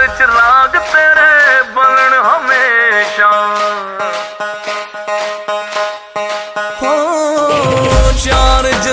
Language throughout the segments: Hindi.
ਪਿਆਰ ਚ ਰਾਗ ਤੇਰੇ ਬਲਣ ਹਮੇਸ਼ਾ। ਹੋ ਚਾਰ ਜ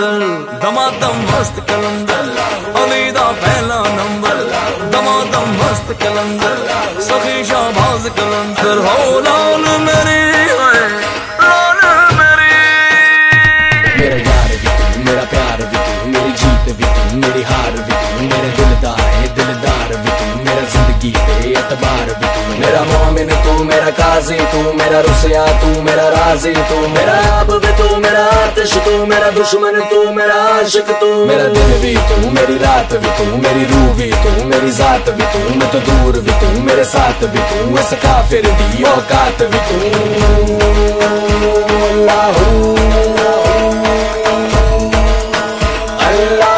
दिल दमादम मस्त कलंदर, अमीदा पहला नंबर, दमादम मस्त कलंदर सभी शाहबाज कलंदर, हो लाल मेरा काजी, तू मेरा रुसिया, तू मेरा राज़ी, तू मेरा आब तू मेरा आतिश, तू मेरा दुश्मन, तू मेरा आशिक, तू मेरा दिन भी, तू मेरी रात भी, तू मेरी रूह भी, तू मेरी जात भी, तू मैं तो दूर भी, तू मेरे साथ भी, तू ऐसा काफिर भी औकात भी, तू अल्लाह अल्लाह।